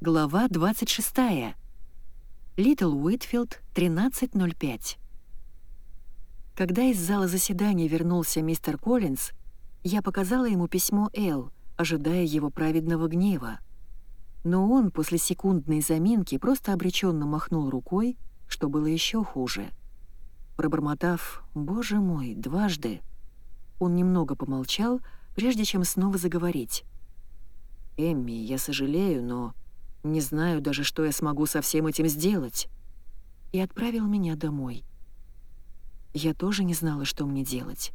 Глава 26. Литл Уитфилд, 13.05. Когда из зала заседания вернулся мистер Коллинз, я показала ему письмо Эл, ожидая его праведного гнева. Но он после секундной заминки просто обреченно махнул рукой, что было еще хуже. Пробормотав «Боже мой, дважды», он немного помолчал, прежде чем снова заговорить. «Эмми, я сожалею, но не знаю даже, что я смогу со всем этим сделать». И отправил меня домой. Я тоже не знала, что мне делать.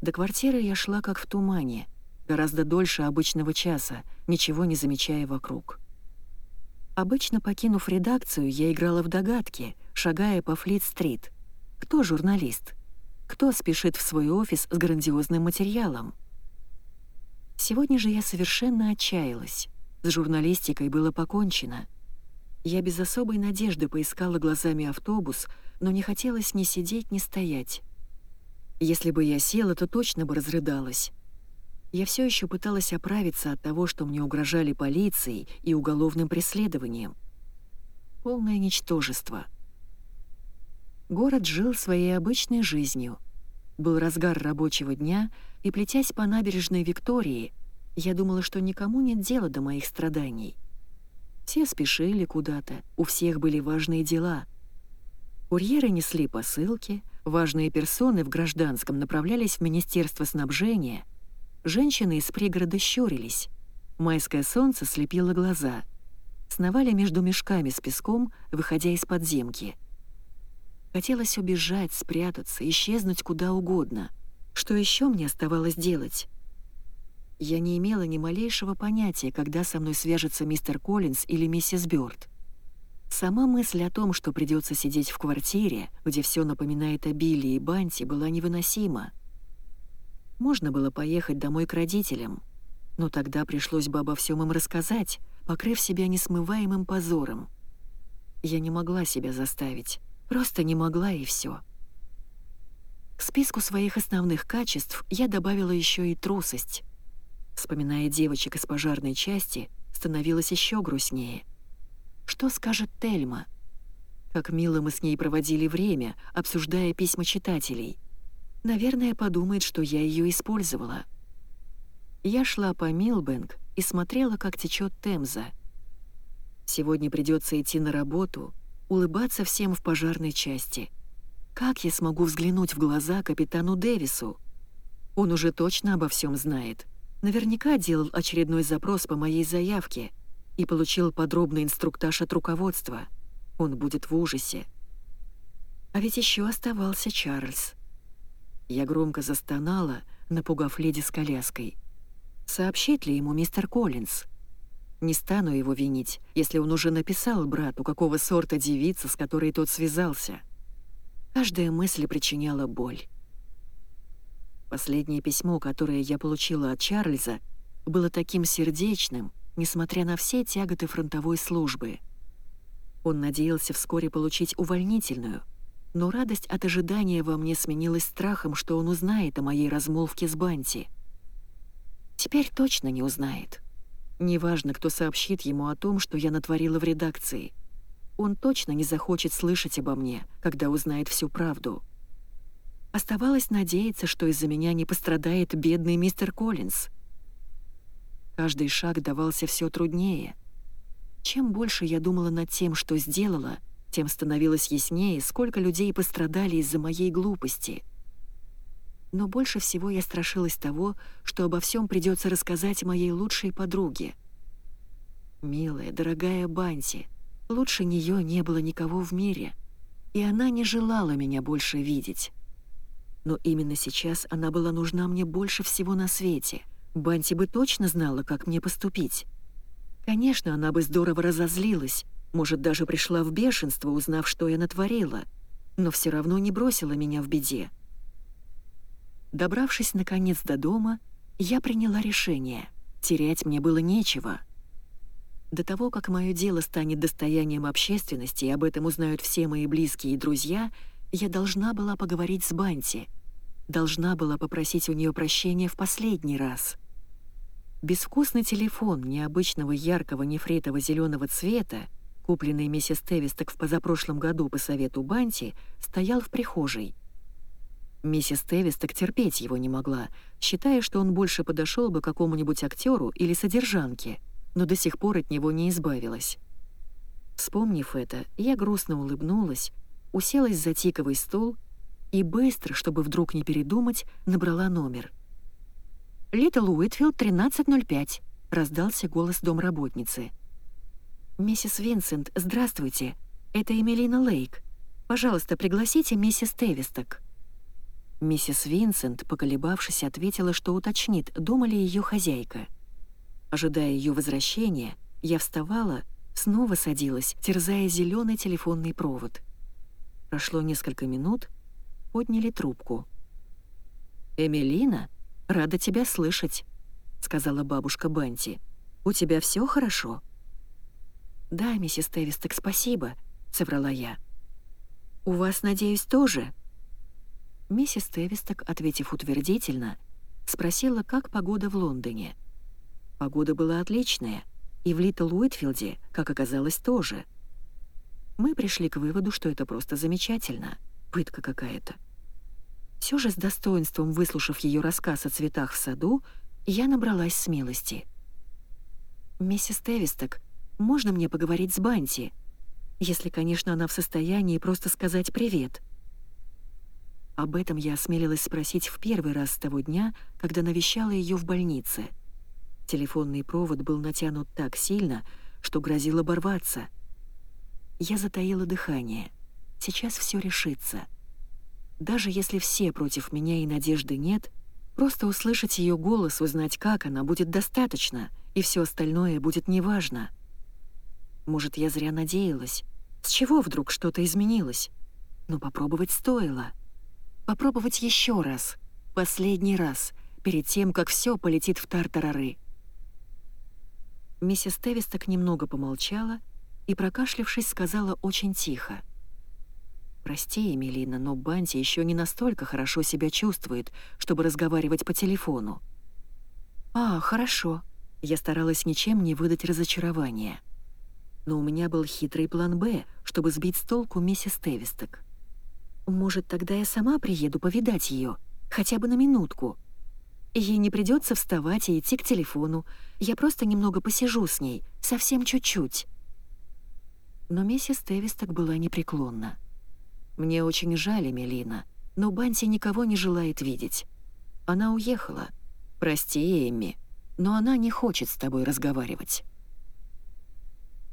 До квартиры я шла как в тумане, гораздо дольше обычного часа, ничего не замечая вокруг. Обычно, покинув редакцию, я играла в догадки, шагая по Флит-стрит. Кто журналист? Кто спешит в свой офис с грандиозным материалом? Сегодня же я совершенно отчаялась. С журналистикой было покончено. Я без особой надежды поискала глазами автобус, но не хотелось ни сидеть, ни стоять. Если бы я села, то точно бы разрыдалась. Я все еще пыталась оправиться от того, что мне угрожали полицией и уголовным преследованием. Полное ничтожество. Город жил своей обычной жизнью. Был разгар рабочего дня, и, плетясь по набережной Виктории, я думала, что никому нет дела до моих страданий. Все спешили куда-то, у всех были важные дела. Курьеры несли посылки, важные персоны в гражданском направлялись в Министерство снабжения, женщины из пригорода щурились, майское солнце слепило глаза, сновали между мешками с песком, выходя из подземки. Хотелось убежать, спрятаться, исчезнуть куда угодно. Что еще мне оставалось делать? Я не имела ни малейшего понятия, когда со мной свяжется мистер Коллинз или миссис Бёрд. Сама мысль о том, что придется сидеть в квартире, где все напоминает о Билли и Банти, была невыносима. Можно было поехать домой к родителям, но тогда пришлось бы обо всем им рассказать, покрыв себя несмываемым позором. Я не могла себя заставить, просто не могла и все. К списку своих основных качеств я добавила еще и трусость. Вспоминая девочек из пожарной части, становилось еще грустнее. Что скажет Тельма? Как мило мы с ней проводили время, обсуждая письма читателей. Наверное, подумает, что я ее использовала. Я шла по Милбэнк и смотрела, как течет Темза. Сегодня придется идти на работу, улыбаться всем в пожарной части. Как я смогу взглянуть в глаза капитану Дэвису? Он уже точно обо всем знает. Наверняка делал очередной запрос по моей заявке и получил подробный инструктаж от руководства. Он будет в ужасе. А ведь еще оставался Чарльз. Я громко застонала, напугав леди с коляской. Сообщит ли ему мистер Коллинз? Не стану его винить, если он уже написал брату, какого сорта девица, с которой тот связался. Каждая мысль причиняла боль. Последнее письмо, которое я получила от Чарльза, было таким сердечным, несмотря на все тяготы фронтовой службы. Он надеялся вскоре получить увольнительную, но радость от ожидания во мне сменилась страхом, что он узнает о моей размолвке с Банти. Теперь точно не узнает. Неважно, кто сообщит ему о том, что я натворила в редакции. Он точно не захочет слышать обо мне, когда узнает всю правду. Оставалось надеяться, что из-за меня не пострадает бедный мистер Коллинз. Каждый шаг давался все труднее. Чем больше я думала над тем, что сделала, тем становилось яснее, сколько людей пострадали из-за моей глупости. Но больше всего я страшилась того, что обо всем придется рассказать моей лучшей подруге. Милая, дорогая Банти, лучше нее не было никого в мире, и она не желала меня больше видеть. Но именно сейчас она была нужна мне больше всего на свете. Банти бы точно знала, как мне поступить. Конечно, она бы здорово разозлилась, может, даже пришла в бешенство, узнав, что я натворила, но все равно не бросила меня в беде. Добравшись, наконец, до дома, я приняла решение. Терять мне было нечего. До того, как мое дело станет достоянием общественности и об этом узнают все мои близкие и друзья — я должна была поговорить с Банти. Должна была попросить у нее прощения в последний раз. Безвкусный телефон необычного яркого нефритово-зеленого цвета, купленный миссис Тевисток в позапрошлом году по совету Банти, стоял в прихожей. Миссис Тевисток терпеть его не могла, считая, что он больше подошел бы какому-нибудь актеру или содержанке, но до сих пор от него не избавилась. Вспомнив это, я грустно улыбнулась, уселась за тиковый стол и быстро, чтобы вдруг не передумать, набрала номер — «Литл Уитфилд, 13.05», — раздался голос домработницы. «Миссис Винсент, здравствуйте. Это Эмилина Лейк. Пожалуйста, пригласите миссис Тевисток». Миссис Винсент, поколебавшись, ответила, что уточнит, дома ли ее хозяйка. Ожидая ее возвращения, я вставала, снова садилась, терзая зеленый телефонный провод. Прошло несколько минут, подняли трубку. «Эмилина?» «Рада тебя слышать», — сказала бабушка Банти. «У тебя все хорошо?» «Да, миссис Тевисток, спасибо», — соврала я. «У вас, надеюсь, тоже?» Миссис Тевисток, ответив утвердительно, спросила, как погода в Лондоне. Погода была отличная, и в Литл Уитфилде, как оказалось, тоже. Мы пришли к выводу, что это просто замечательно, пытка какая-то. Все же с достоинством выслушав ее рассказ о цветах в саду, я набралась смелости. «Миссис Тевисток, можно мне поговорить с Банти? Если, конечно, она в состоянии просто сказать «привет». Об этом я осмелилась спросить в первый раз с того дня, когда навещала ее в больнице. Телефонный провод был натянут так сильно, что грозил оборваться. Я затаила дыхание. Сейчас все решится. Даже если все против меня и надежды нет, просто услышать ее голос, узнать, как она, будет достаточно, и все остальное будет неважно. Может, я зря надеялась. С чего вдруг что-то изменилось? Но попробовать стоило. Попробовать еще раз. Последний раз, перед тем, как все полетит в тартарары. Миссис Тевисток немного помолчала и, прокашлявшись, сказала очень тихо. «Прости, Эмилина, но Банти еще не настолько хорошо себя чувствует, чтобы разговаривать по телефону». «А, хорошо». Я старалась ничем не выдать разочарования. Но у меня был хитрый план «Б», чтобы сбить с толку миссис Тевисток. «Может, тогда я сама приеду повидать ее, хотя бы на минутку. Ей не придется вставать и идти к телефону. Я просто немного посижу с ней, совсем чуть-чуть». Но миссис Тевисток была непреклонна. «Мне очень жаль, Мелина, но Банти никого не желает видеть. Она уехала. Прости, Эмми, но она не хочет с тобой разговаривать».